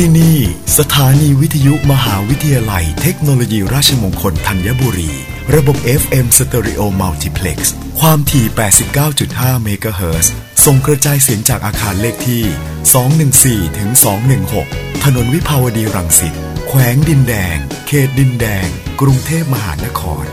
ที่นี่สถานีวิทยุมหาวิทยาลัยเทคโนโลยีราชมงคลธัญบุรี ระบบ FM Stereo Multiplex ความถี่ 89.5 เมกะเฮิรตซ์ส่งกระจายเสียงจากอาคารเลขที่ 214ถึง216 ถนนวิภาวดีรังสิต แขวงดินแดง เขตดินแดง กรุงเทพมหานคร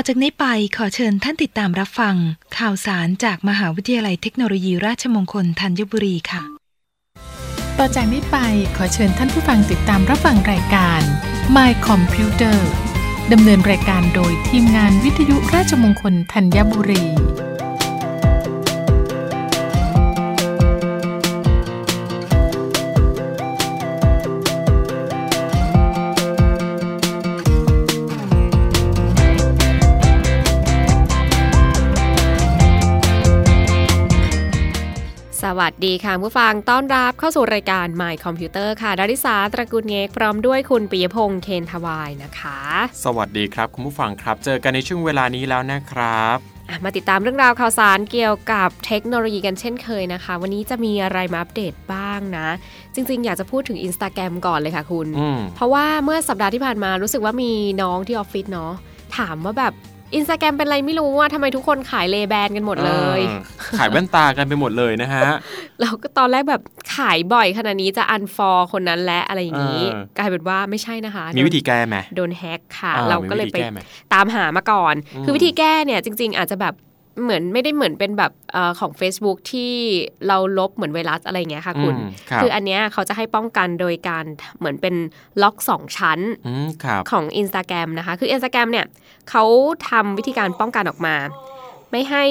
อจากนี้ไปขอเชิญท่านติดตามรับฟัง ข่าวสารจากมหาวิทยาลัยเทคโนโลยีราชมงคลธัญบุรีค่ะ ต่อจากนี้ไปขอเชิญท่านผู้ฟังติดตามรับฟังรายการ My Computer ดำเนินรายการโดยทีมงานวิทยุราชมงคลธัญบุรี สวัสดีค่ะผู้ฟังต้อนรับเข้าสู่รายการ My Computer ค่ะดาริสาตระกูลเงกพร้อมด้วยคุณปิยพงษ์เคนทวายนะคะ สวัสดีครับคุณผู้ฟังครับ เจอกันในช่วงเวลานี้แล้วนะครับอะมาติดตามเรื่องราวข่าวสารเกี่ยวกับเทคโนโลยีกันเช่นเคยนะคะ วันนี้จะมีอะไรมาอัปเดตบ้างนะ จริง ๆ อยากจะพูดถึง Instagram ก่อนเลยค่ะคุณอืมเพราะว่าเมื่อสัปดาห์ที่ผ่านมารู้สึกว่ามีน้องที่ออฟฟิศเนาะถามว่าแบบ อินสตาแกรมเป็นอะไรไม่รู้ว่าทำไมทุกคนขายเลแบนกันหมดเลยออขายแว่นตากันไปหมดเลยนะฮะ เราก็ตอนแรกแบบขายบ่อยขนาดนี้จะอันฟอร์คนนั้นและอะไรอย่างนี้เออกลายเป็นว่าไม่ใช่นะคะ มีวิธีแก้ไหมโดนแฮกค่ะอ่าเราก็เลยมีวิไปธีแก้ไหมตามหามาก่อนอืมคือวิธีแก้เนี่ยจริง ๆ อาจจะแบบ เหมือนไม่ได้เหมือนเป็นแบบเออของ Facebook ที่เราลบเหมือนไวรัสอะไรอย่างเงี้ยค่ะคุณอืมครับคืออันเนี้ยเขาจะให้ป้องกันโดยการเหมือนเป็นล็อก 2 ชั้นอืมครับของ Instagram นะคะ คือ Instagram เนี่ยเขาทำวิธีการป้องกันออกมา ไม่ให้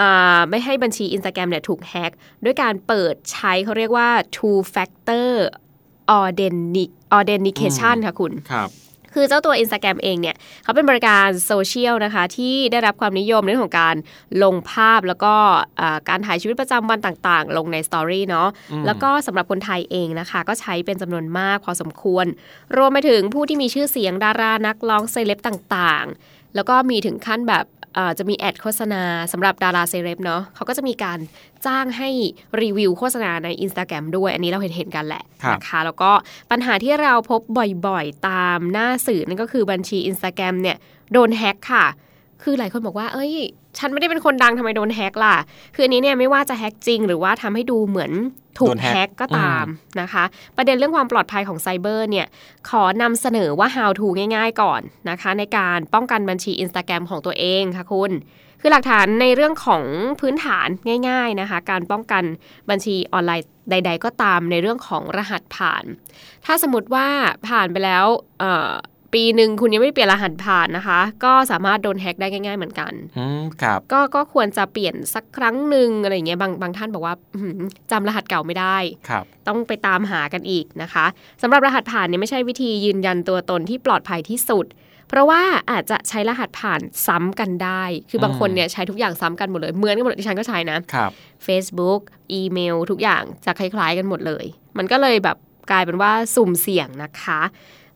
อ่าไม่ให้บัญชี Instagram เนี่ยถูกแฮ็กด้วยการเปิดใช้เขาเรียกว่า two factor authentic authentication ค่ะคุณครับ คือเจ้าตัว Instagram เองเนี่ยเขาเป็นบริการโซเชียลนะคะ ที่ได้รับความนิยมในเรื่องของการลงภาพแล้วก็อ่าการถ่ายชีวิตประจำวันต่างๆ ลงในสตอรี่เนาะอืมแล้วก็สำหรับคนไทยเองนะคะ ก็ใช้เป็นจำนวนมากพอสมควร รวมไปถึงผู้ที่มีชื่อเสียงดารานักร้องเซเลบต่างๆ แล้วก็มีถึงขั้นแบบเอ่อจะมีแอดโฆษณาสำหรับดาราเซเลบเนาะเขาก็จะมีการจ้างให้รีวิวโฆษณาใน Instagram ด้วย อันนี้เราเห็นเห็นๆกันแหละครับนะคะแล้วก็ปัญหาที่เราพบบ่อยๆ ตามหน้าสื่อนั่นก็คือบัญชี Instagram เนี่ยโดนแฮ็กค่ะ คือหลายคนบอกว่า เอ้ย ฉันไม่ได้เป็นคนดังทำไมโดนแฮ็กล่ะ คืออันนี้เนี่ยไม่ว่าจะแฮ็กจริง หรือว่าทำให้ดูเหมือนถูโดกนแฮ็กแฮ็กก็ตามนะคะ ประเด็นเรื่องความปลอดภัยของไซเบอร์เนี่ย ขอนำเสนอว่า how to ง่ายๆก่อนนะคะ ในการป้องกันบัญชี Instagram ของตัวเองค่ะคุณ คือหลักฐานในเรื่องของพื้นฐานง่ายๆนะคะ การป้องกันบัญชีออนไลน์ใด ๆ ก็ตามในเรื่องของรหัสผ่าน ถ้าสมมติว่าผ่านไปแล้วเอ่อ ปีหนึ่งคุณยังไม่ได้เปลี่ยนรหัสผ่านนะคะ ก็สามารถโดนแฮ็กได้ง่ายๆเหมือนกันอืมครับก็ก็ควรจะเปลี่ยนสักครั้งหนึ่งอะไรอย่างเงี้ยบางบางท่านบอกว่าอื้อหือจำรหัสเก่าไม่ได้ครับต้องไปตามหากันอีกนะคะสำหรับรหัสผ่านเนี่ยไม่ใช่วิธียืนยันตัวตนที่ปลอดภัยที่สุด เพราะว่าอาจจะใช้รหัสผ่านซ้ำกันได้ คือบางคนเนี่ยใช้ทุกอย่างซ้ำกันหมดเลยเหมือนกันหมดเลยดิฉันก็ใช้นะครับ Facebook อีเมล ทุกอย่างจะคล้าย ๆ กันหมดเลย มันก็เลยแบบกลายเป็นว่าสุ่มเสี่ยงนะคะ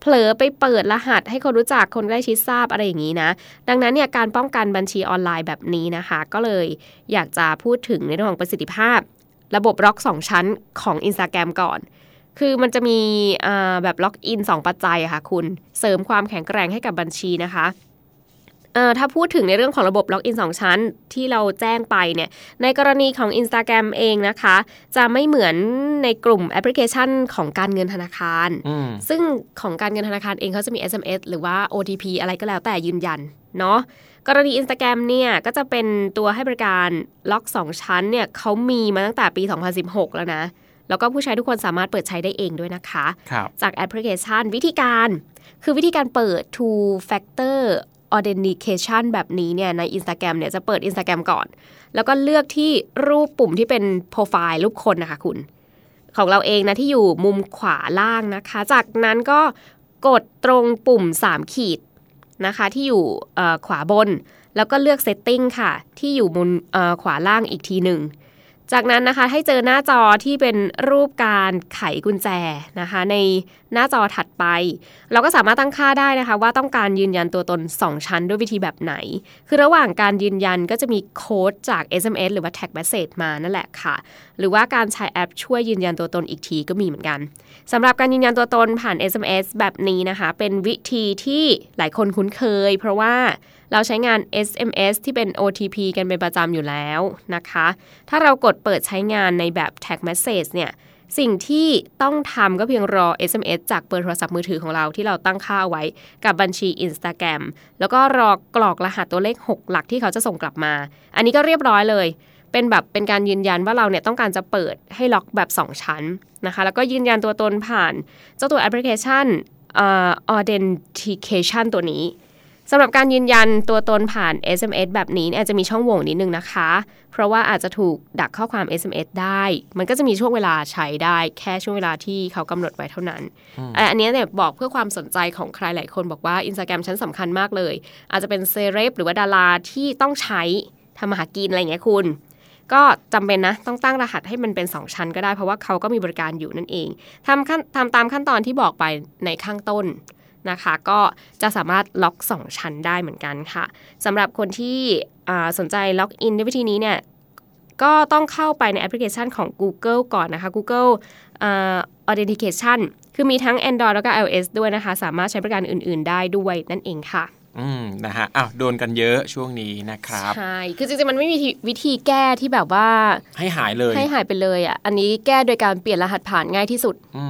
เผลอไปเปิดรหัสให้คนรู้จักคนใกล้ชิดทราบอะไรอย่างนี้นะ ดังนั้นเนี่ยการป้องกันบัญชีออนไลน์แบบนี้นะคะ ก็เลยอยากจะพูดถึงในเรื่องของประสิทธิภาพ ระบบล็อก 2 ชั้นของ Instagram ก่อน คือมันจะมีแบบ login 2 ปัจจัยอะค่ะคุณ เสริมความแข็งแกร่งให้กับบัญชีนะคะ ถ้าพูดถึงในเรื่องของระบบ login 2 ชั้นที่เราแจ้งไปเนี่ย ในกรณีของ Instagram เองนะคะ จะไม่เหมือนในกลุ่มแอปพลิเคชันของการเงินธนาคารอืมซึ่งของการเงินธนาคารเองเขาจะมี SMS หรือว่า OTP อะไรก็แล้วแต่ยืนยันเนาะกรณี Instagram เนี่ย ก็จะเป็นตัวให้บริการล็อก 2 ชั้นเนี่ยเขามีมาตั้งแต่ปี 2016 แล้วนะ แล้วก็ผู้ใช้ทุกคนสามารถเปิดใช้ได้เองด้วยนะคะครับจากแอปพลิเคชันวิธีการ คือวิธีการเปิด two factor authentication แบบนี้เนี่ยใน Instagram เนี่ยจะเปิด Instagram ก่อน แล้วก็เลือกที่รูปปุ่มที่เป็นโปรไฟล์รูปคนนะคะคุณ ของเราเองนะที่อยู่มุมขวาล่างนะคะ จากนั้นก็กดตรงปุ่ม 3 ขีดนะคะที่อยู่ขวาบน แล้วก็เลือก setting ค่ะ ที่อยู่มุมขวาล่างอีกทีหนึ่ง จากนั้นนะคะให้เจอหน้าจอที่เป็นรูปการไขกุญแจนะคะ ในหน้าจอถัดไป เราก็สามารถตั้งค่าได้นะคะ ว่าต้องการยืนยันตัวตน 2 ชั้นด้วยวิธีแบบไหน คือระหว่างการยืนยันก็จะมีโค้ดจาก SMS หรือว่า Tag Message มานั่นแหละค่ะ หรือว่าการใช้แอปช่วยยืนยันตัวตนอีกทีก็มีเหมือนกันสำหรับการยืนยันตัวตนผ่าน SMS แบบนี้นะคะ เป็นวิธีที่หลายคนคุ้นเคย เพราะว่า เราใช้งาน SMS ที่เป็น OTP กันเป็นประจำอยู่แล้วนะคะ ถ้าเรากดเปิดใช้งานในแบบ Tag Message เนี่ยสิ่งที่ต้องทำก็เพียงรอ SMS จากเบอร์โทรศัพท์มือถือของเราที่เราตั้งค่าเอาไว้กับบัญชี Instagram แล้วก็รอกรอกรหัสตัวเลข 6 หลักที่เขาจะส่งกลับมา อันนี้ก็เรียบร้อยเลย เป็นแบบเป็นการยืนยันว่าเราเนี่ยต้องการจะเปิดให้ล็อกแบบ 2 ชั้นนะคะ แล้วก็ยืนยันตัวตนผ่าน เจ้าตัวแอปพลิเคชัน authentication ตัวนี้ สำหรับการยืนยันตัวตนผ่าน SMS แบบนี้เนี่ยอาจจะมีช่องโหว่นิดนึงนะคะ เพราะว่าอาจจะถูกดักข้อความ SMS ได้ มันก็จะมีช่วงเวลาใช้ได้แค่ช่วงเวลาที่เขากำหนดไว้เท่านั้นอะอันนี้เนี่ยบอกเพื่อความสนใจของใครหลายคนบอกว่า Instagram ชั้นสำคัญมากเลย อาจจะเป็นเซเลบหรือว่าดาราที่ต้องใช้ทำมาหากินอะไรอย่างเงี้ยคุณก็จำเป็นนะต้องตั้งรหัสให้มันเป็น 2 ชั้นก็ได้เพราะว่าเขาก็มีบริการอยู่นั่นเองทำขั้นทำตามขั้นตอนที่บอกไปในข้างต้น นะคะ ก็จะสามารถล็อก 2 ชั้นได้เหมือนกันค่ะสำหรับคนที่อ่าสนใจล็อกอินด้วยวิธีนี้เนี่ยก็ต้องเข้าไปในแอปพลิเคชันของ Google ก่อนนะคะ Google อ่า Authentication คือมีทั้ง Android แล้วก็ iOS ด้วยนะคะ สามารถใช้บริการอื่น ๆ ได้ด้วยนั่นเองค่ะ อืมนะฮะอ้าวโดนกันเยอะช่วงนี้นะครับ ใช่ คือจริงๆ มันไม่มีวิธีแก้ที่แบบว่า ให้หายเลย ให้หายไปเลยอะ อันนี้แก้โดยการเปลี่ยนรหัสผ่านง่ายที่สุด อืม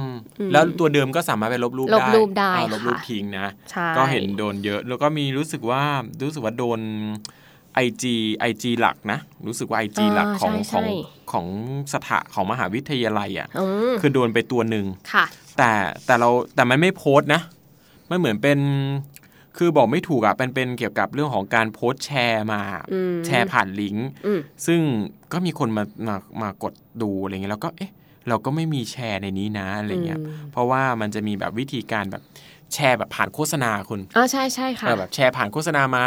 แล้วตัวเดิมก็สามารถไปลบรูปลบรูปได้อ่าลบรูปค่ะทิ้งนะใช่ก็เห็นโดนเยอะ แล้วก็มีรู้สึกว่ารู้สึกว่าโดน IG IG หลักนะ รู้สึกว่า IG หลักของของของสถาของมหาวิทยาลัยอะอืมคือโดนไปตัวหนึ่งค่ะแต่แต่เราแต่มันไม่โพสต์นะมันเหมือนเป็นคือบอกไม่ถูกอะเป็นเป็นเกี่ยวกับเรื่องของการโพสต์แชร์มาอืมแชร์ผ่านลิงก์อืมซึ่งก็มีคนมามามากดดูอะไรเงี้ยแล้วก็เอ๊ะ เราก็ไม่มีแชร์ในนี้นะอะไรเงี้ยอืมเพราะว่ามันจะมีแบบวิธีการแบบแชร์แบบผ่านโฆษณาคุณอ๋อใช่ใช่ค่ะเออแบบแชร์ผ่านโฆษณามา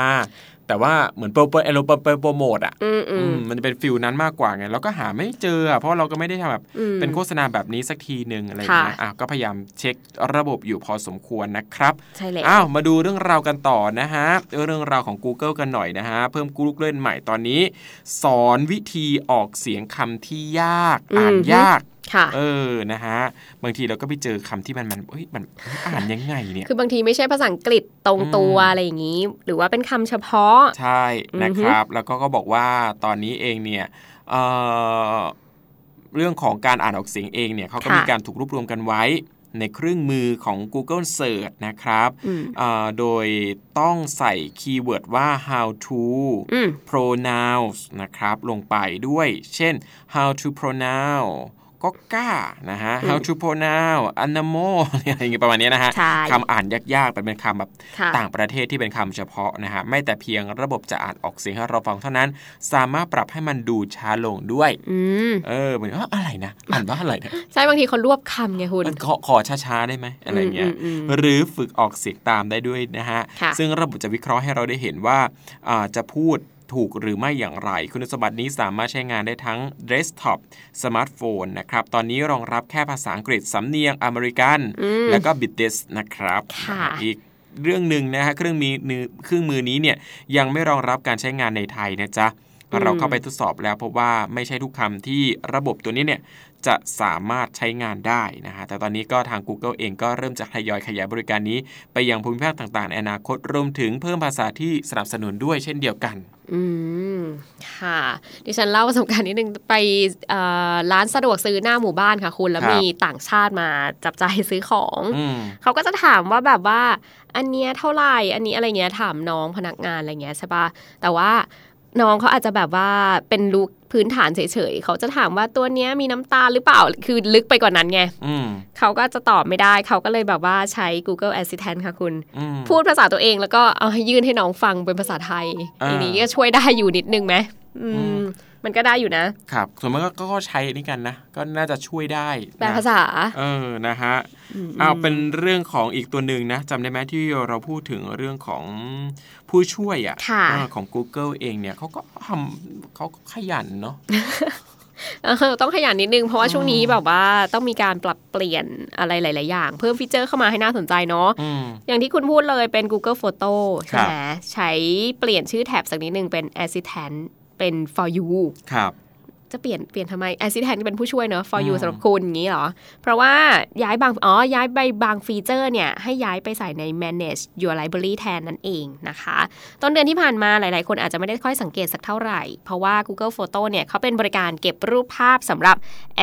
แต่ว่าเหมือนโปรโปรเอโรโปรโปรโปรโมทอะอืมอือืมมมันจะเป็น feel นั้นมากกว่าไงเราก็หาไม่เจออะเพราะเราก็ไม่ได้ทำแบบอืมเป็นโฆษณาแบบนี้สักทีหนึ่งอะไรอย่างเงี้ยค่ะอะก็พยายามเช็คระบบอยู่พอสมควรนะครับใช่แล้วอ้าวมาดูเรื่องราวกันต่อนะฮะเรื่องราวของ Google กันหน่อยนะฮะเพิ่ม Google ใหม่ตอนนี้ สอนวิธีออกเสียงคำที่ยากอ่านยาก ค่ะเออนะฮะบางทีเราก็ไปเจอคำที่มันมันเฮ้ยมันอ่านยังไงเนี่ยคือบางทีไม่ใช่ภาษาอังกฤษตรงตัวอะไรอย่างนี้ หรือว่าเป็นคำเฉพาะ ใช่นะครับ แล้วก็ก็บอกว่าตอนนี้เองเนี่ยเอ่อเรื่องของการอ่านออกเสียงเองเนี่ยเขาก็ค่ะมีการถูกรวบรวมกันไว้ในเครื่องมือของ Google Search นะครับอืมเอ่อโดยต้องใส่คีย์เวิร์ดว่า how to อืม pronouns นะครับ ลงไปด้วย เช่น how to pronounce ก็กล้านะฮะ how to pronounce animal อะไรอย่างเงี้ยประมาณเนี้ยนะฮะใช่คำอ่านยากๆแต่เป็นคำแบบค่ะต่างประเทศที่เป็นคำเฉพาะนะฮะ ไม่แต่เพียงระบบจะอ่านออกเสียงให้เราฟังเท่านั้น สามารถปรับให้มันดูช้าลงด้วยอืมเออเหมือนว่าอะไรนะ อ่านว่าอะไรนะใช่บางทีเขารวบคำไงคุณเออขอขอช้าๆได้ไหมอะไรเงี้ยอืมอืมอืมหรือฝึกออกเสียงตามได้ด้วยนะฮะค่ะซึ่งระบบจะวิเคราะห์ให้เราได้เห็นว่าอ่าจะพูด ถูกหรือไม่อย่างไร คุณสมบัตินี้สามารถใช้งานได้ทั้งเดสก์ท็อปสมาร์ทโฟนนะครับ ตอนนี้รองรับแค่ภาษาอังกฤษสำเนียงอเมริกัน แล้วก็ British นะครับค่ะอีกเรื่องหนึ่งนะฮะเครื่องมือเครื่องมือนี้เนี่ยยังไม่รองรับการใช้งานในไทยนะจ๊ะอืมเราเข้าไปทดสอบแล้วพบว่าไม่ใช่ทุกคำที่ระบบตัวนี้เนี่ย จะสามารถใช้งานได้นะฮะแต่ตอนนี้ก็ทาง Google เองก็เริ่มจะทยอยขยายบริการนี้ ไปยังภูมิภาคต่างๆในอนาคตรวมถึงเพิ่มภาษาที่สนับสนุนด้วยเช่นเดียวกัน อืม ค่ะ ดิฉันเล่าประสบการณ์นิดนึงไปเอ่อร้านสะดวกซื้อหน้าหมู่บ้านค่ะคุณ แล้วครับมีต่างชาติมาจับจ่ายซื้อของอืมเขาก็จะถามว่าแบบว่า อันเนี้ยเท่าไหร่ อันนี้อะไรเงี้ยถามน้องพนักงานอะไรเงี้ยใช่ปะแต่ว่า น้องเขาอาจจะแบบว่าเป็นรู้พื้นฐานเฉยๆเขาจะถามว่าตัวเนี้ยมีน้ำตาลหรือเปล่าคือลึกไปกว่านั้นไงอืมเขาก็จะตอบไม่ได้เขาก็เลยแบบว่าใช้ Google Assistant ค่ะคุณอืมพูดภาษาตัวเองแล้วก็เอาให้ยื่นให้น้องฟังเป็นภาษาไทยอ่าทีนี้ก็ช่วยได้อยู่นิดนึงไหมอืมอื มมันก็ได้อยู่นะ ครับ ส่วนมากก็ก็ใช้นี่กันนะ ก็น่าจะช่วยได้แปลนะภาษา เออ นะฮะมเอาเป็นเรื่องของอีกตัวหนึ่งนะจำได้ไหมที่เราพูดถึงเรื่องของผู้ช่วยอะค่ะอะของ Google เองเนี่ยเขาก็ทำเขาก็ขยันเนาะเออต้องขยันนิดนึง เพราะว่าช่วงนี้แบบว่าต้องมีการปรับเปลี่ยนอะไรหลาย ๆ อย่าง เพิ่มฟีเจอร์เข้ามาให้น่าสนใจเนาะอืมอย่างที่คุณพูดเลยเป็น Google Photo ใช่ไหมครับใช้เปลี่ยนชื่อแท็บสักนิดนึงเป็น Assistant เป็น for you ครับจะเปลี่ยนเปลี่ยนทำไม Assistant เป็นผู้ช่วยเนอะ for you อืมสำหรับคุณอย่างนี้เหรอ เพราะว่าย้ายบางอ๋อย้ายไปบางฟีเจอร์เนี่ย ให้ย้ายไปใส่ใน manage your library แทนนั่นเองนะคะ ต้นเดือนที่ผ่านมาหลาย ๆ คนอาจจะไม่ได้ค่อยสังเกตสักเท่าไหร่ เพราะว่า Google Photo เนี่ยเขาเป็นบริการเก็บรูปภาพสำหรับ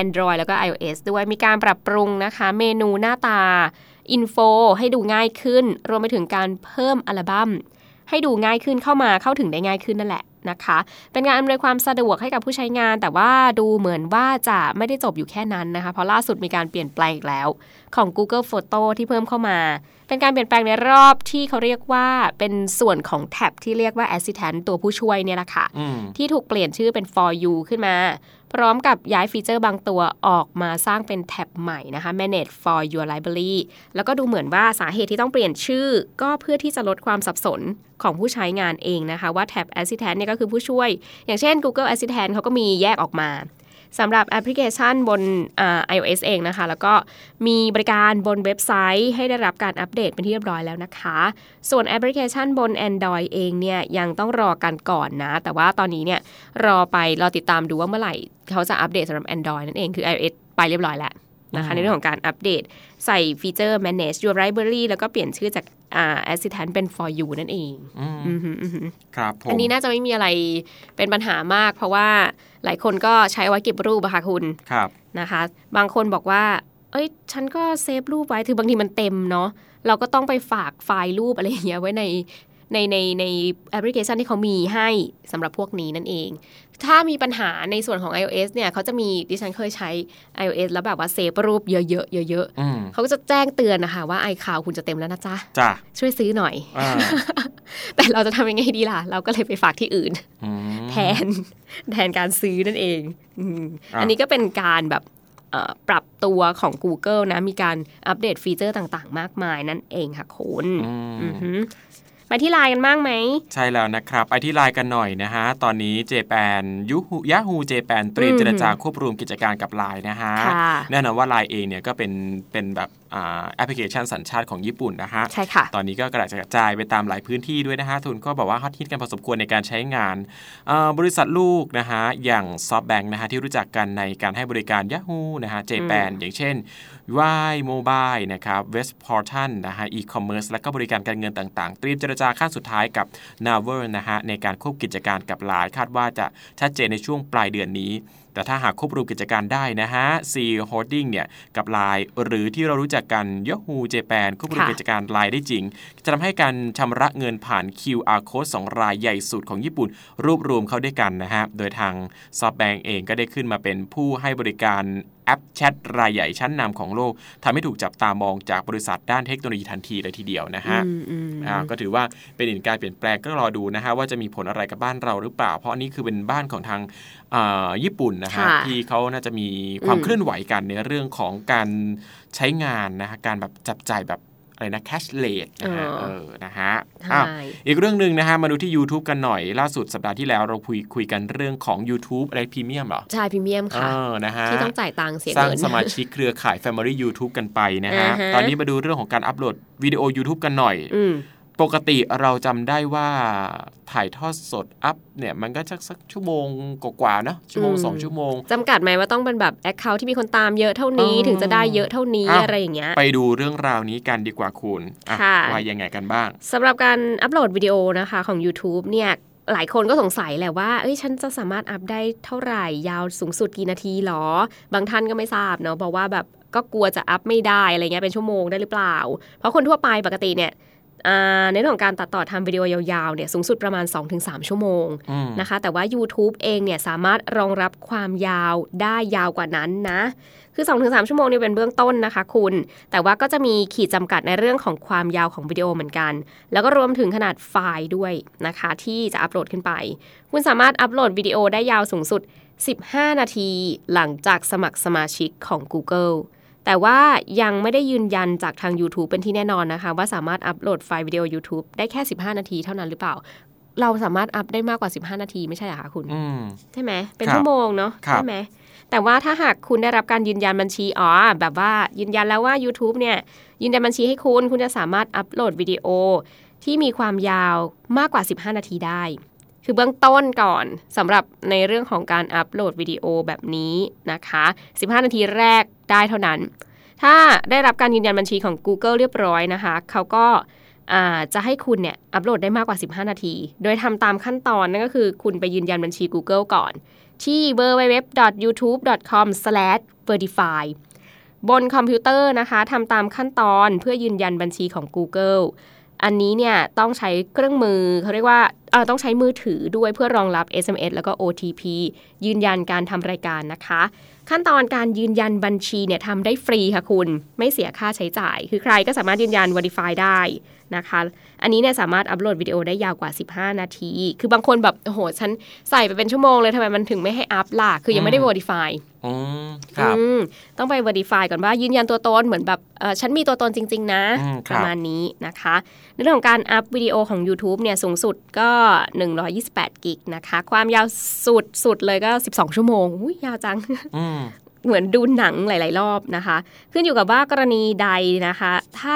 Android แล้วก็ iOS ด้วยมีการปรับปรุงนะคะ เมนูหน้าตาอินโฟให้ดูง่ายขึ้น รวมไปถึงการเพิ่มอัลบั้ม ให้ดูง่ายขึ้นเข้ามาเข้าถึงได้ง่ายขึ้นนั่นแหละนะคะ เป็นการอำนวยความสะดวกให้กับผู้ใช้งาน แต่ว่าดูเหมือนว่าจะไม่ได้จบอยู่แค่นั้นนะคะ เพราะล่าสุดมีการเปลี่ยนแปลงอีกแล้ว ของ Google Photo ที่เพิ่มเข้ามา เป็นการเปลี่ยนแปลงในรอบที่เขาเรียกว่าเป็นส่วนของแท็บที่เรียกว่า Assistant ตัวผู้ช่วยเนี่ยแหละค่ะอืมที่ถูกเปลี่ยนชื่อเป็น for you ขึ้นมา พร้อมกับย้ายฟีเจอร์บางตัวออกมาสร้างเป็นแท็บใหม่นะคะ manage for your library แล้วก็ดูเหมือนว่าสาเหตุที่ต้องเปลี่ยนชื่อ ก็เพื่อที่จะลดความสับสนของผู้ใช้งานเองนะคะ ว่าแท็บ Assistant เนี่ยก็คือผู้ช่วย อย่างเช่น Google Assistant เขาก็มีแยกออกมา สำหรับแอปพลิเคชันบน iOS เองนะคะ แล้วก็มีบริการบนเว็บไซต์ ให้ได้รับการอัปเดตเป็นที่เรียบร้อยแล้วนะคะ ส่วนแอปพลิเคชันบน Android เองเนี่ยยังต้องรอกันก่อนนะ แต่ว่าตอนนี้เนี่ยรอไปรอติดตามดูว่าเมื่อไหร่ เขาจะอัปเดตสำหรับ Android นั่นเองคือ iOS ไปเรียบร้อยแล้ว นะคะในเรื่องของการอัปเดต ใส่ฟีเจอร์ manage your library แล้วก็เปลี่ยนชื่อจากอ่า assistant เป็น for you นั่นเองอืมอือหืออือหือครับผมอันนี้น่าจะไม่มีอะไรเป็นปัญหามาก เพราะว่าหลายคนก็ใช้ไว้เก็บรูปอะค่ะคุณครับนะคะ บางคนบอกว่า เอ้ย ฉันก็เซฟรูปไว้คือบางทีมันเต็มเนาะเราก็ต้องไปฝากไฟล์รูปอะไรอย่างเงี้ยไว้ในในในในแอปพลิเคชันที่เขามีให้สำหรับพวกนี้นั่นเอง ถ้ามีปัญหาในส่วนของ iOS เนี่ยเขาจะมีดิฉันเคยใช้ iOS แล้วแบบว่าเซฟรูปเยอะๆเยอะอืมๆเขาก็จะแจ้งเตือนนะคะว่าไอคาวคุณจะเต็มแล้วนะจ๊ะจ้ะช่วยซื้อหน่อยอ่าแต่เราจะทำยังไงดีล่ะ เราก็เลยไปฝากที่อื่นอืมแทนแทนการซื้อนั่นเองอืมอะอันนี้ก็เป็นการแบบเอ่อปรับตัวของ Google นะ มีการอัปเดตฟีเจอร์ต่างๆ มากมายนั่นเองค่ะคุณอืมอือหือ ไปที่ไลน์กันบ้างไหม ใช่แล้วนะครับ ไปที่ไลน์กันหน่อยนะฮะ ตอนนี้ Japan Yahoo Yahoo Japan เตรียมอืมเจรจาควบรวมกิจการกับไลน์นะฮะค่ะแน่นอนว่าไลน์เองเนี่ยก็เป็นเป็นแบบอ่า แอปพลิเคชันสัญชาติของญี่ปุ่นนะฮะ ใช่ค่ะ ตอนนี้ก็กระจายกระจายไปตามหลายพื้นที่ด้วยนะฮะ ทุนก็บอกว่าฮอตฮิตกันพอสมควรในการใช้งานอ่าบริษัทลูกนะฮะ อย่าง SoftBank นะฮะ ที่รู้จักกันในการให้บริการ Yahoo นะฮะ Japan อย่างเช่น Y Mobile นะครับ Westportal นะฮะ e-commerce และก็บริการการเงินต่างๆ เตรียมเจรจาขั้นสุดท้ายกับ Naver นะฮะในการควบกิจการกับ Line คาดว่าจะชัดเจนในช่วงปลายเดือนนี้ แต่ถ้าหากควบรวมกิจการได้นะฮะ C Holding เนี่ยกับ Line หรือที่เรารู้จักกัน Yahoo Japan ควบรวมกิจการ Line ได้จริง จะทำให้การชำระเงินผ่าน QR code 2 รายใหญ่สุดของญี่ปุ่น รวบรวมเข้าด้วยกันนะฮะ โดยทาง SoftBank เองก็ได้ขึ้นมาเป็นผู้ให้บริการ ปแชทรายใหญ่ชั้นนำของโลกทำให้ถูกจับตามองจากบริษัทด้านเทคโนโลยีทันทีเลยทีเดียวนะฮะอืมอืมอ่าก็ถือว่าเป็นอีกการเปลี่ยนแปลงก็รอดูนะฮะว่าจะมีผลอะไรกับบ้านเราหรือเปล่า เพราะอันนี้คือเป็นบ้านของทางอ่าญี่ปุ่นนะฮะค่ะที่เขาน่าจะมีความอืมเคลื่อนไหวกันในเรื่องของการใช้งานนะฮะการแบบจับจ่ายแบบ อะไรนะ cashless นะฮะเออนะฮะใช่อ้าวอีกเรื่องหนึ่งนะฮะมาดูที่ YouTube กันหน่อยล่าสุดสัปดาห์ที่แล้วเราคุยคุยกันเรื่องของ YouTube อะไรพรีเมียมเหรอ ใช่พรีเมียมเอค่ะอนะฮะที่ต้องจ่ายตังค์เสียสร้างเงินสมาชิกเครือข่าย Family YouTube กันไปนะฮะอ่าฮะตอนนี้มาดูเรื่องของการอัปโหลดวิดีโอ YouTube กันหน่อยอืม ปกติเราจำได้ว่าถ่ายทอดสดอัพเนี่ยมันก็สักสักชั่วโมงกว่าๆเนอะชั่วโมงอืมสองชั่วโมงจำกัดไหมว่าต้องเป็นแบบ account ที่มีคนตามเยอะเท่านี้อ๋อถึงจะได้เยอะเท่านี้อะอะไรอย่างเงี้ยไปดูเรื่องราวนี้กันดีกว่าคุณอะค่ะว่ายังไงกันบ้างสำหรับการอัปโหลดวิดีโอนะคะของ YouTube เนี่ยหลายคนก็สงสัยแหละว่า เอ้ย ฉันจะสามารถอัพได้เท่าไหร่ ยาวสูงสุดกี่นาทีหรอ บางท่านก็ไม่ทราบเนาะเพราะว่าแบบก็กลัวจะอัพไม่ได้อะไรเงี้ย เป็นชั่วโมงได้หรือเปล่า เพราะคนทั่วไปปกติเนี่ยอ่า ในเรื่องของการตัดต่อทำวิดีโอยาวๆเนี่ยสูงสุดประมาณ 2-3 ชั่วโมงอืมนะคะ แต่ว่า YouTube เองเนี่ยสามารถรองรับความยาวได้ยาวกว่านั้นนะ คือ 2-3 ชั่วโมงนี่เป็นเบื้องต้นนะคะคุณ แต่ว่าก็จะมีขีดจำกัดในเรื่องของความยาวของวิดีโอเหมือนกัน แล้วก็รวมถึงขนาดไฟล์ด้วยนะคะ ที่จะอัปโหลดขึ้นไป คุณสามารถอัปโหลดวิดีโอได้ยาวสูงสุด 15 นาที หลังจากสมัครสมาชิกของ Google แต่ว่ายังไม่ได้ยืนยันจากทาง YouTube เป็นที่แน่นอนนะคะ ว่าสามารถอัปโหลดไฟล์วิดีโอ YouTube ได้แค่ 15 นาทีเท่านั้นหรือเปล่า เราสามารถอัพได้มากกว่า 15 นาทีไม่ใช่เหรอคะคุณอืมใช่ไหมเป็นครับชั่วโมงเนาะครับใช่ไหมแต่ว่าถ้าหากคุณได้รับการยืนยันบัญชีอ๋อแบบว่ายืนยันแล้วว่า YouTube เนี่ยยืนยันบัญชีให้คุณ คุณจะสามารถอัปโหลดวิดีโอที่มีความยาวมากกว่า 15 นาทีได้ คือเบื้องต้นก่อนสำหรับในเรื่องของการอัปโหลดวิดีโอแบบนี้นะคะ 15 นาทีแรก ได้เท่านั้น ถ้าได้รับการยืนยันบัญชีของ Google เรียบร้อยนะคะ เขาก็จะให้คุณเนี่ยอัปโหลดได้มากกว่า 15 นาที โดยทำตามขั้นตอนนั่นก็คือคุณไปยืนยันบัญชี Google ก่อน ที่ www.youtube.com/verify บนคอมพิวเตอร์นะคะทำตามขั้นตอนเพื่อยืนยันบัญชีของ Google อันนี้เนี่ยต้องใช้เครื่องมือเขาเรียกว่าเออต้องใช้มือถือด้วยเพื่อรองรับ SMS แล้วก็ OTP ยืนยันการทำรายการนะคะขั้นตอนการยืนยันบัญชีเนี่ยทำได้ฟรีค่ะคุณ ไม่เสียค่าใช้จ่าย คือใครก็สามารถยืนยัน Verify ได้ นะคะ อันนี้เนี่ยสามารถอัปโหลดวิดีโอได้ยาวกว่า 15 นาที คือบางคนแบบโอ้โหฉันใส่ไปเป็นชั่วโมงเลยทำไมมันถึงไม่ให้อัพล่ะ คือยังไม่ได้ Verify อืมครับอืมต้องไป verify ก่อนว่ายืนยันตัวตนเหมือนแบบเอ่อฉันมีตัวตนจริง ๆ นะอืมครับประมาณนี้นะคะ ในเรื่องของการอัพวิดีโอของ YouTube เนี่ยสูงสุดก็ 128 กิกนะคะ ความยาวสุดสุดเลยก็ 12 ชั่วโมงอุ้ยยาวจังอืม เหมือนดูหนังหลาย ๆ รอบนะคะ ขึ้นอยู่กับว่ากรณีใดนะคะ ถ้า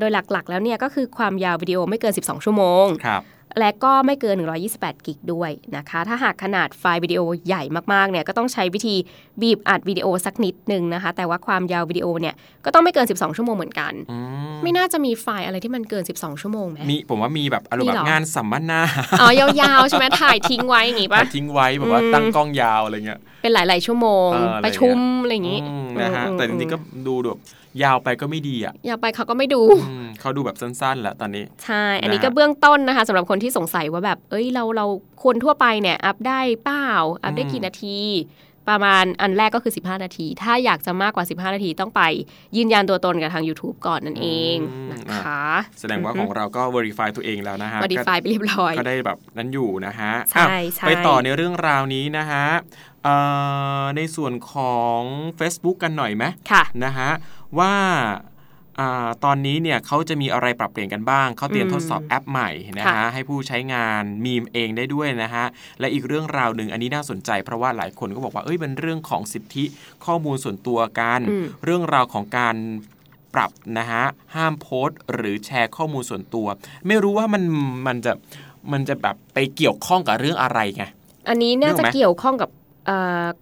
โดยหลัก ๆ แล้วเนี่ยก็คือความยาววิดีโอไม่เกิน 12 ชั่วโมงครับ และก็ไม่เกิน 128 กิกด้วยนะคะ ถ้าหากขนาดไฟล์วิดีโอใหญ่มากๆ เนี่ย ก็ต้องใช้วิธีบีบอัดวิดีโอสักนิดหนึ่งนะคะ แต่ว่าความยาววิดีโอเนี่ย ก็ต้องไม่เกิน 12 ชั่วโมงเหมือนกันอืมไม่น่าจะมีไฟล์อะไรที่มันเกิน 12 ชั่วโมงไหมมี ผมว่ามีแบบอารมณ์มีแบเหรอบงานสัมมนา อ๋อ ยาวๆ ใช่ไหมถ่ายทิ้งไว้อย่างงี้ปะถ่ายทิ้งไว้แบบว่าอืมตั้งกล้องยาวอะไรเงี้ย เป็นหลายๆ ชั่วโมงเอออะไรประชุมอะไรอย่างงี้อืมนะฮะอืมแต่จริงๆ ก็ดูแบบยาวไปก็ไม่ดีอะยาวไปเขาก็ไม่ดูอืมเขาดูแบบสั้นๆแหละตอนนี้ ใช่ อันนี้นะฮะก็เบื้องต้นนะคะสำหรับคนที่สงสัยว่าแบบ เอ้ยเราเราคนทั่วไปเนี่ยอัพได้เปล่าอัพได้กี่นาทีประมาณอันแรกก็คือ 15 นาที ถ้าอยากจะมากกว่า 15 นาทีต้องไป ยืนยันตัวตนกับทาง YouTube ก่อนนั่นเองอืมนะคะ แสดงว่าของเราก็ verify ตัวเองแล้วนะฮะวอดีไฟไปเรียบร้อย ก็ได้แบบนั้นอยู่นะฮะ ใช่อะใช่ไปต่อในเรื่องราวนี้นะฮะเอ่อ ในส่วนของ Facebook กันหน่อยไหมค่ะนะฮะว่าอาตอนนี้เนี่ยเขาจะมีอะไรปรับเปลี่ยนกันบ้าง เขาเตรียมอืมทดสอบแอปใหม่นะค่ะฮะให้ผู้ใช้งานมีมเองได้ด้วยนะฮะและอีกเรื่องราวหนึ่งอันนี้น่าสนใจเพราะว่าหลายคนก็บอกว่าเอ้ยเป็นเรื่องของสิทธิข้อมูลส่วนตัวกันอืมเรื่องราวของการปรับนะฮะห้ามโพสต์ หรือแชร์ข้อมูลส่วนตัว ไม่รู้ว่ามันมันจะมันจะแบบไปเกี่ยวข้องกับเรื่องอะไรไงอันนี้น่าจะนึกออกไหมเกี่ยวข้องกับเอ่อ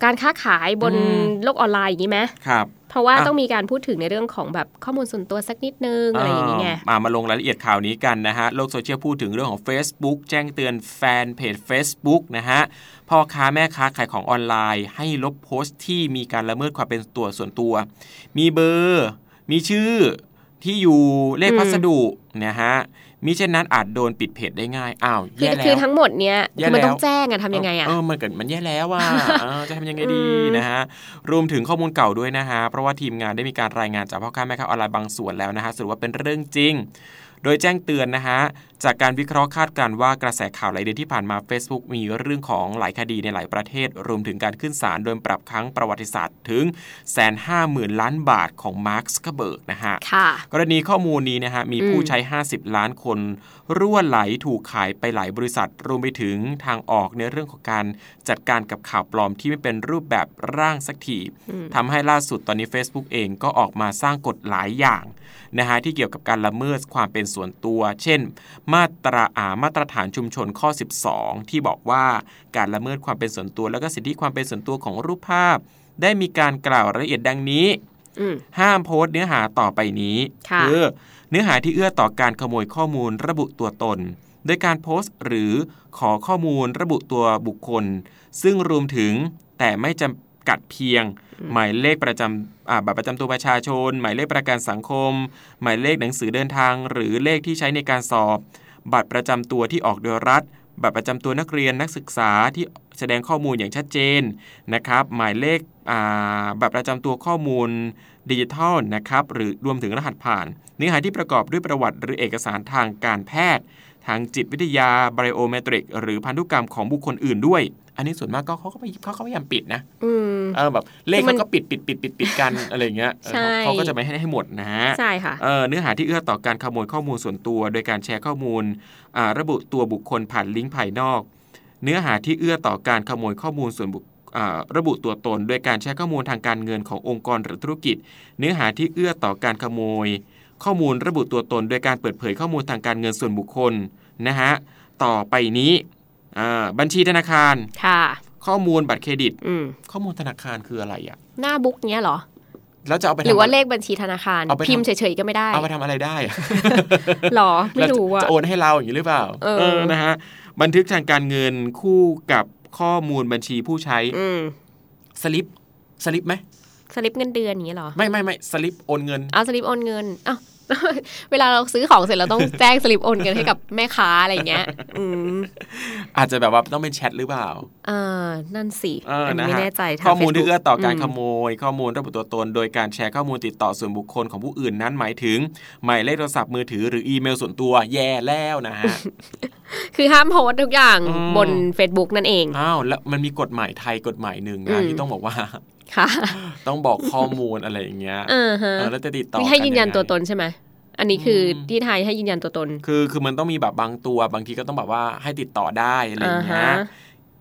การค้าขายบนอืมโลกออนไลน์อย่างนี้ไหมครับเพราะว่าอะต้องมีการพูดถึงในเรื่องของแบบข้อมูลส่วนตัวสักนิดนึงอะไรอย่างนี้ไงมามาลงรายละเอียดข่าวนี้กันนะฮะ โลกโซเชียลพูดถึงเรื่องของ Facebook แจ้งเตือนแฟนเพจ Facebook นะฮะ พ่อค้าแม่ค้าขายของออนไลน์ ให้ลบโพสต์ที่มีการละเมิดความเป็นตัวส่วนตัว มีเบอร์ มีชื่อที่อยู่เลขอืมพัสดุนะฮะ มิเช่นนั้นอาจโดนปิดเพจได้ง่าย อ้าวคือแย่แล้วคือทั้งหมดเนี้ยแย่คือมันแล้วต้องแจ้งอะทำยังไงอะเออมันเกิดมันแย่แล้วว่าจะทำยังไงดีอืมนะฮะรวมถึงข้อมูลเก่าด้วยนะฮะเพราะว่าทีมงานได้มีการรายงานจากพ่อค้าแม่ค้าออนไลน์บางส่วนแล้วนะฮะสรุปว่าเป็นเรื่องจริง โดยแจ้งเตือนนะฮะจากการวิเคราะห์คาดการณ์ว่ากระแสข่าวหลายเดือนที่ผ่านมา Facebook มีเรื่องของหลายคดีในหลายประเทศ รวมถึงการขึ้นศาลโดนปรับครั้งประวัติศาสตร์ถึงแสนห้าหมื่นล้านบาทของมาร์คซ์เบิร์กนะฮะค่ะกรณีข้อมูลนี้นะฮะมีผู้ใช้ 50 ล้านคนรั่วไหลถูกขายไปหลายบริษัท รวมไปถึงทางออกในเรื่องของการจัดการกับข่าวปลอมที่ไม่เป็นรูปแบบร่างสักทีทำให้ล่าสุดตอนนี้ Facebook เองก็ออกมาสร้างกฎหลายอย่างนะฮะที่เกี่ยวกับการละเมิดความเป็นส่วนตัว เช่นมาตราอามาตรฐานชุมชนข้อ 12 ที่บอกว่าการละเมิดความเป็นส่วนตัว แล้วก็สิทธิความเป็นส่วนตัวของรูปภาพ ได้มีการกล่าวรายละเอียดดังนี้อืมห้ามโพสต์เนื้อหาต่อไปนี้ค่ะอเนื้อหาที่เอื้อต่อการขโมยข้อมูลระบุตัวตน โดยการโพสต์หรือขอข้อมูลระบุตัวบุคคล ซึ่งรวมถึงแต่ไม่จำ กัดเพียง หมายเลขประจำอ่าบัตรประจำตัวประชาชน หมายเลขประกันสังคม หมายเลขหนังสือเดินทาง หรือเลขที่ใช้ในการสอบ บัตรประจำตัวที่ออกโดยรัฐ บัตรประจำตัวนักเรียนนักศึกษาที่แสดงข้อมูลอย่างชัดเจนนะครับ หมายเลขอ่าบัตรประจำตัวข้อมูลดิจิทัลนะครับหรือรวมถึงรหัสผ่าน เนื้อหาที่ประกอบด้วยประวัติหรือเอกสารทางการแพทย์ ทางจิตวิทยาไบโอเมตริก หรือพันธุกรรมของบุคคลอื่นด้วย อันนี้ส่วนมากก็เขาก็ไม่เขาก็พยายามปิดนะอืมเออแบบเลขมัเขานก็ปิดปิดปิดปิดปิดกันอะไรอย่างเงี้ยเออใช่เขาก็จะไม่ให้ให้หมดนะฮะใช่ค่ะเออเนื้อหาที่เอื้อต่อการขโมยข้อมูลส่วนตัว โดยการแชร์ข้อมูลอ่าระบุตัวบุคคลผ่านลิงก์ภายนอก เนื้อหาที่เอื้อต่อการขโมยข้อมูลส่วนบุคอ่าระบุตัวตน โดยการแชร์ข้อมูลทางการเงินขององค์กรหรือธุรกิจ เนื้อหาที่เอื้อต่อการขโมย ข้อมูลระบุตัวตน โดยการเปิดเผยข้อมูลทางการเงินส่วนบุคคลนะฮะต่อไปนี้อ่าบัญชีธนาคารค่ะข้อมูลบัตรเครดิตอืมข้อมูลธนาคารคืออะไรอะหน้าบุ๊กเนี้ยเหรอแล้วจะเอาไปหรือว่าทำะเลขบัญชีธนาคารเอาไปทำพิมพ์เฉยๆก็ไม่ได้ เอาไปทำอะไรได้อะหรอ ไม่รู้แล้วอะจะจะโอนให้เราอย่างนี้หรือเปล่า เออนะฮะบันทึกทางการเงินคู่กับข้อมูลบัญชีผู้ใช้อืมสลิปสลิปไหมส ลิปเงินเดือนอย่างเงี้ยเหรอ ไม่ไม่ไม่สลิปโอนเงินเอาสลิปโอนเงินเอ้าเวลาเราซื้อของเสร็จเราต้องแจ้งสลิปโอนเงินให้กับแม่ค้าอะไรเงี้ยอืมอาจจะแบบว่าต้องเป็นแชทหรือเปล่าอ่านั่นสิเอออันนี้นะไม่ฮะแน่ใจทางข้อมูลที่ Facebook เอื้อต่อการมขโมย ข้อมูลระบุตัวตน โดยการแชร์ข้อมูลติดต่อส่วนบุคคลของผู้อื่นนั้นหมายถึงหมายเลขโทรศัพท์มือถือหรืออีเมลส่วนตัวแย่แล้วนะฮะคือห้ามโพสต์ทุกอย่างอืมบน Facebook นั่นเองอ้าวแล้วมันมีกฎหมายไทยกฎหมายหนึ่งอืนะมที่ต้องบอกว่าค่ะ ต้องบอกข้อมูลอะไรอย่างเงี้ยเออฮะเออแล้วจะติดต่อนี่ให้ยืนยันกังไงตัวตนใช่ไหมอันนี้คืออมที่ไทยให้ยืนยันตัวตน คือคือมันต้องมีแบบบางตัวบางทีก็ต้องแบบว่าให้ติดต่อได้อะไรอย่างเงี้ยอ่าฮะ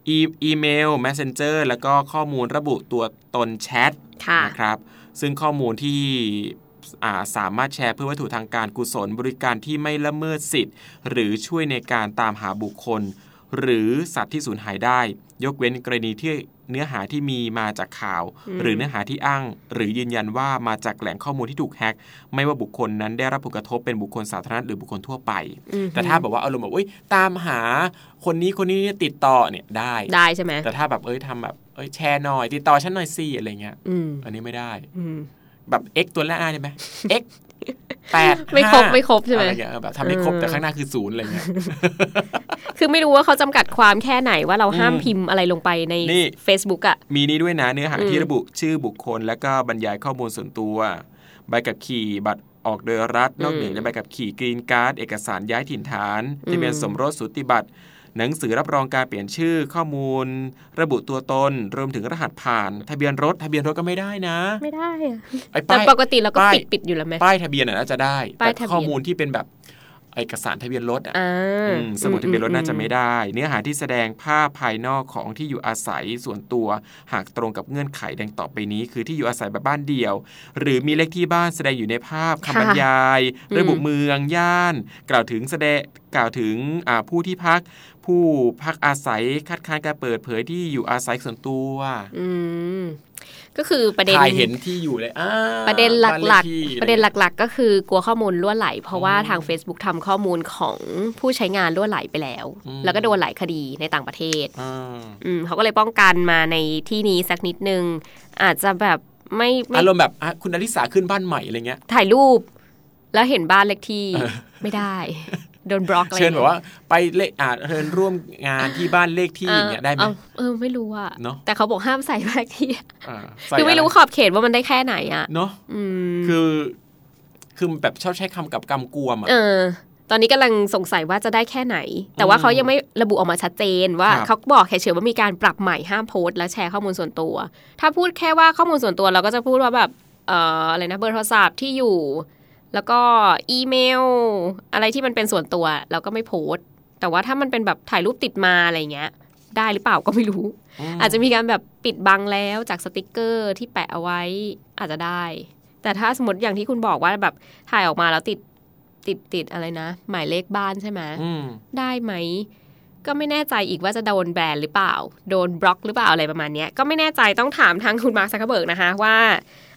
อีอีเมล Messenger แล้วก็ข้อมูลระบุตัวตนแชทค่ะนะครับ ซึ่งข้อมูลที่อ่าสามารถแชร์เพื่อวัตถุทางการกุศลบริการที่ไม่ละเมิดสิทธิ์ หรือช่วยในการตามหาบุคคล หรือสัตว์ที่สูญหายได้ ยกเว้นกรณีที่ เนื้อหาที่มีมาจากข่าวอืมหรือเนื้อหาที่อ้าง หรือยืนยันว่ามาจากแหล่งข้อมูลที่ถูกแฮ็กไม่ว่าบุคคลนั้นได้รับผลกระทบเป็นบุคคลสาธารณะหรือบุคคลทั่วไปอืมแต่ถ้าแบบว่าอารมณ์แบบอุ้ยตามหาคนนี้คนนี้ติดต่อเนี่ยได้ได้ใช่ไหมแต่ถ้าแบบเอ้ยทำแบบเอ้ยแชร์หน่อย ติดต่อฉันหน่อยสิอะไรเงี้ยอืมอันนี้ไม่ได้อืมแบบ x ตัวแรกได้ไหม x แปดไม่ครบห้าไม่ครบใช่ไหมอะไรเงี้ยแบบทำไม่ครบเออแต่ข้างหน้าคือศูนย์อะไรเงี้ยคือไม่รู้ว่าเขาจำกัดความแค่ไหนว่าเราห้ามอืมพิมพ์อะไรลงไปในนี่ Facebook อะมีนี้ด้วยนะเนื้อหาอืมที่ระบุชื่อบุคคล แล้วก็บรรยายข้อมูลส่วนตัว ใบขับขี่บัตรออกโดยรัฐนอกเหนือจากใบขับขี่กรีนการ์ดเอกสารย้ายถิ่นฐานทะเบียนสมรสสุติบัตร หนังสือรับรองการเปลี่ยนชื่อข้อมูล ระบุตัวตน รวมถึงรหัสผ่าน ทะเบียนรถ ทะเบียนรถก็ไม่ได้นะ ไม่ได้อะไอ้แต่ป้ายปกติเราก็ป้าย ปิดปิดอยู่แล้วไหม ป้ายทะเบียนน่ะน่าจะได้ ป้ายแต่ทะเบียน ข้อมูลที่เป็นแบบ เอกสารทะเบียนรถอะอ่าอืมสมุดทะเบียนรถน่าจะไม่อืได้ เนื้อหาที่แสดงภาพภายนอกของที่อยู่อาศัยส่วนตัว หากตรงกับเงื่อนไขดังต่อไปนี้ คือที่อยู่อาศัยแบบบ้านเดี่ยว หรือมีเลขที่บ้านแสดงอยู่ในภาพคำบรรยาย ระบุเมืองย่าน กล่าวถึงแสดงกล่าวถึงอ่าผู้ที่พักผู้พักอาศัยคัดค้านการเปิดเผยที่อยู่อาศัยส่วนตัวอืม ก็คือประเด็นถ่ายเห็นที่อยู่เลยอ่าประเด็นหบ้าลักที่ๆประเด็นหลัก ๆ ก็คือกลัวข้อมูลล่วไหล เพราะว่าทาง Facebook ทำข้อมูลของผู้ใช้งานล่วไหลไปแล้ว แล้วก็โดนหลายคดีในต่างประเทศอ่าอืมเขาก็เลยป้องกันมาในที่นี้สักนิดนึง อาจจะแบบไม่ไม่อารมณ์แบบอะคุณอลิสาขึ้นบ้านใหม่อะไรเงี้ยถ่ายรูป แล้วเห็นบ้านเลขที่เออไม่ได้ โดนบล็อกอะไรเชิญแบบว่า ไปเลขอ่าเชิญร่วมงานที่บ้านเลขที่อย่างเงี้ยได้ไหมเออเออไม่รู้อะเนอะแต่เขาบอกห้ามใส่บ้านเลขที่อ่าใส่คือไม่รู้ะขอบเขตว่ามันได้แค่ไหนอะเนาะอืมคือคือแบบชอบใช้คำกับกำกวมอะเออตอนนี้กำลังสงสัยว่าจะได้แค่ไหน แต่ว่าเขายังไม่ระบุออกมาชัดเจนว่าครับเขาบอกแค่เฉยๆว่ามีการปรับใหม่ห้ามโพสต์และแชร์ข้อมูลส่วนตัว ถ้าพูดแค่ว่าข้อมูลส่วนตัวเราก็จะพูดว่าแบบเอ่ออะไรนะเบอร์โทรศัพท์ที่อยู่ แล้วก็อีเมล อะไรที่มันเป็นส่วนตัวเราก็ไม่โพสต์ แต่ว่าถ้ามันเป็นแบบถ่ายรูปติดมาอะไรเงี้ย ได้หรือเปล่าก็ไม่รู้ อาจจะมีการแบบปิดบังแล้วจากสติกเกอร์ที่แปะเอาไว้อาจจะได้ แต่ถ้าสมมติอย่างที่คุณบอกว่าแบบถ่ายออกมาแล้วติดติดติดอะไรนะ หมายเลขบ้านใช่ไหมอืมได้ไหมก็ไม่แน่ใจอีกว่าจะโดนแบนหรือเปล่า โดนบล็อกหรือเปล่าอะไรประมาณเนี้ยก็ไม่แน่ใจต้องถามทางคุณมาร์คซักเคอร์เบิร์กนะคะว่า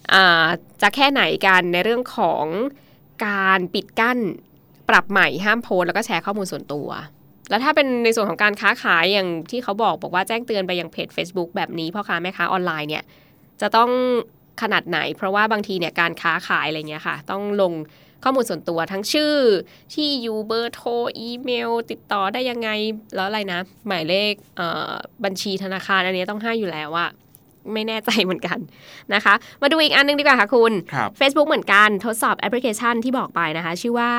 อ่า จะแค่ไหนกันในเรื่องของการปิดกั้นปรับใหม่ห้ามโพสต์แล้วก็แชร์ข้อมูลส่วนตัว แล้วถ้าเป็นในส่วนของการค้าขายอย่างที่เขาบอกบอกว่าแจ้งเตือนไปยังเพจ Facebook แบบนี้พ่อค้าแม่ค้าออนไลน์เนี่ยจะต้องขนาดไหน เพราะว่าบางทีเนี่ยการค้าขายอะไรเงี้ยค่ะ ต้องลงข้อมูลส่วนตัวทั้งชื่อที่อยู่เบอร์โทรอีเมล ติดต่อได้ยังไงแล้วอะไรนะ หมายเลขเบัญชีธนาคารอันนี้ต้องให้อยู่แล้วอะ ไม่แน่ใจเหมือนกันนะคะ มาดูอีกอันนึงดีกว่าค่ะคุณครับ Facebook เหมือนกันทดสอบแอปพลิเคชันที่บอกไปนะคะ ชื่อว่า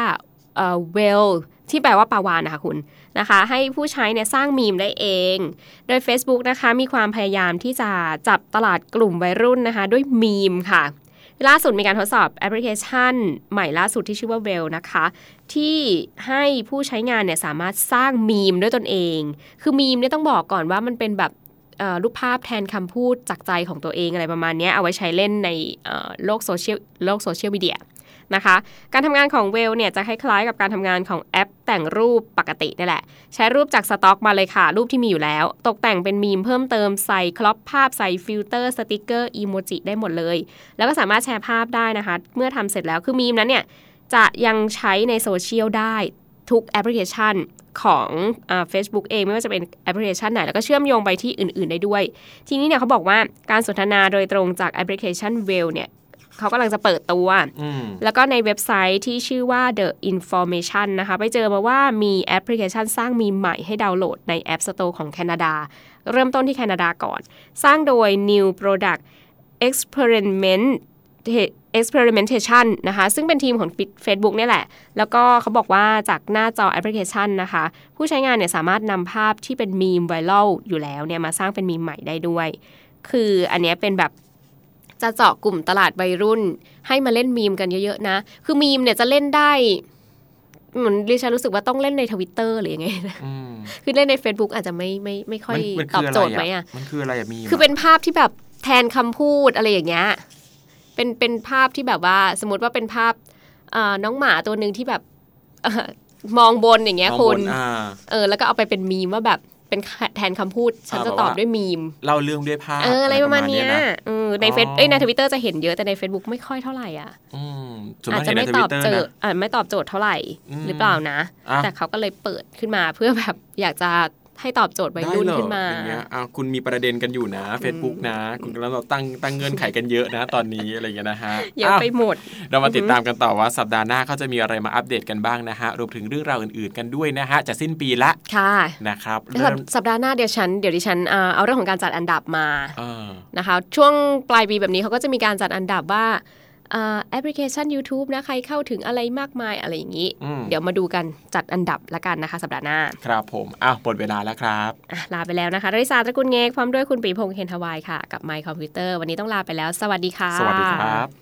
เอ่อ well ที่แปลว่าปลาวานนะคะคุณนะคะ ให้ผู้ใช้เนี่ยสร้างมีมได้เอง โดย Facebook นะคะ มีความพยายามที่จะจับตลาดกลุ่มวัยรุ่นนะคะ ด้วยมีมค่ะล่าสุดมีการทดสอบแอปพลิเคชัน ใหม่ล่าสุดที่ชื่อว่า Whale นะคะ ที่ให้ผู้ใช้งานเนี่ยสามารถสร้างมีมด้วยตนเอง คือมีมเนี่ยต้องบอกก่อนว่ามันเป็นแบบเอ่อ รูปภาพแทนคำพูดจากใจของตัวเองอะไรประมาณนี้เอาไว้ใช้เล่นในโลกโซเชียลโลกโซเชียลมีเดียนะคะการทำงานของ Whale เนี่ยจะคล้ายๆกับการทำงานของแอปแต่งรูปปกตินี่แหละ ใช้รูปจากสต็อกมาเลยค่ะ รูปที่มีอยู่แล้ว ตกแต่งเป็นมีมเพิ่มเติมใส่ crop ภาพใส่ฟิลเตอร์สติกเกอร์อีโมจิได้หมดเลย แล้วก็สามารถแชร์ภาพได้นะคะ เมื่อทำเสร็จแล้วคือมีมนั้นเนี่ยจะยังใช้ในโซเชียลได้ทุกแอปพลิเคชัน ของเฟซบุ๊กเองไม่ว่าจะเป็นแอปพลิเคชันไหน แล้วก็เชื่อมโยงไปที่อื่น ๆ ได้ด้วย ทีนี้เนี่ยเขาบอกว่าการสนทนาโดยตรงจากแอปพลิเคชัน w e l l เนี่ยเขากำลังจะเปิดตัวอืมแล้วก็ในเว็บไซต์ที่ชื่อว่า The Information นะคะ ไปเจอมาว่ามีแอปพลิเคชันสร้างมีมใหม่ให้ดาวน์โหลดใน App Store ของแคนาดา เริ่มต้นที่แคนาดาก่อน สร้างโดย New Product Experiment experimentation นะคะ ซึ่งเป็นทีมของ Facebook เนี่ยแหละ แล้วก็เขาบอกว่าจากหน้าจอแอปพลิเคชันนะคะ ผู้ใช้งานเนี่ยสามารถนำภาพที่เป็นมีมไวรัลอยู่แล้วเนี่ยมาสร้างเป็นมีมใหม่ได้ด้วย คืออันเนี้ยเป็นแบบจะเจาะกลุ่มตลาดวัยรุ่น ให้มาเล่นมีมกันเยอะๆนะ คือมีมเนี่ยจะเล่นได้เหมือนดิฉันรู้สึกว่าต้องเล่นในทวิตเตอร์หรือยังไงนะอืมคือเล่นใน Facebook อาจจะไม่ไม่ไม่ค่อยมันตอบคืออะไรโจทย์ไหมอะ มันคืออะไรอะมีมคือเป็นภาพที่แบบแทนคำพูดอะไรอย่างเงี้ย เป็นเป็นภาพที่แบบว่า สมมติว่าเป็นภาพเอ่อน้องหมาตัวหนึ่งที่แบบเอ่อมองบนอย่างเงี้ยมองคุบณนอ่าเออ แล้วก็เอาไปเป็นมีมว่าแบบเป็นแทนคำพูด ฉันอ่าจะแบบตอบว่าด้วยมีมเล่าเรื่องด้วยภาพเอออะไรประมาณเนี้ยนะเออในเฟซอ๋อเอ้ยในทวิตเตอร์จะเห็นเยอะแต่ใน Facebook ไม่ค่อยเท่าไหร่อะอืมส่วนอาจมากจะเห็นในไม่ทตวิอตบเตอร์โจทนะย์อ่าไม่ตอบโจทย์เท่าไหร่อืมหรือเปล่านะอะแต่เขาก็เลยเปิดขึ้นมาเพื่อแบบอยากจะ ให้ตอบโจทย์วัยได้รุ่นเหรอขึ้นมาอย่างเงี้ยอะคุณมีประเด็นกันอยู่นะ Facebook นะ คุณกำลังตั้งตั้งเงื่อนไขกันเยอะนะ ตอนนี้อะไรอย่างเงี้ยนะฮะเยอะไปาวหมด เรามาติดตามกันต่อว่าสัปดาห์หน้าเขาจะมีอะไรมาอัปเดตกันบ้างนะฮะรวมถึงเรื่องราวอื่นๆกันด้วยนะฮะจะสิ้นปีละค่ะนะครับสัเริ่ปมสัปดาห์หน้าเดี๋ยวฉันเดี๋ยวดิฉันเอ่อเอาเรื่องของการจัดอันดับมาเออนะคะช่วงปลายปีแบบนี้เขาก็จะมีการจัดอันดับว่าเอ่อ แอปพลิเคชัน YouTube นะใครเข้าถึงอะไรมากมายอะไรอย่างนี้อืมเดี๋ยวมาดูกันจัดอันดับละกันนะคะ สัปดาห์หน้า ครับผมอ้าวหมดเวลาแล้วครับอะลาไปแล้วนะคะริสาตระกุลเงกพร้อมด้วยคุณปีพงษ์เคนทวายค่ะ กับไมค์คอมพิวเตอร์วันนี้ต้องลาไปแล้ว สวัสดีค่ะ สวัสดีครับ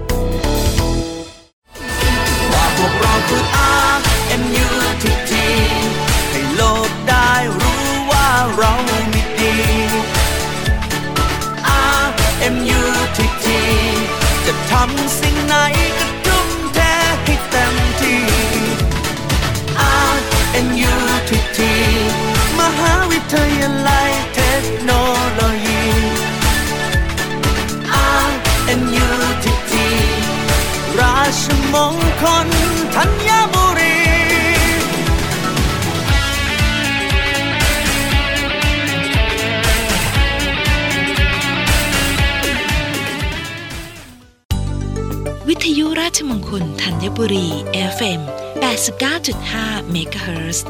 89.5 เมกะเฮิร์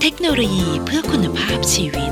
เทคโนโลยีเพื่อคุณภาพชีวิต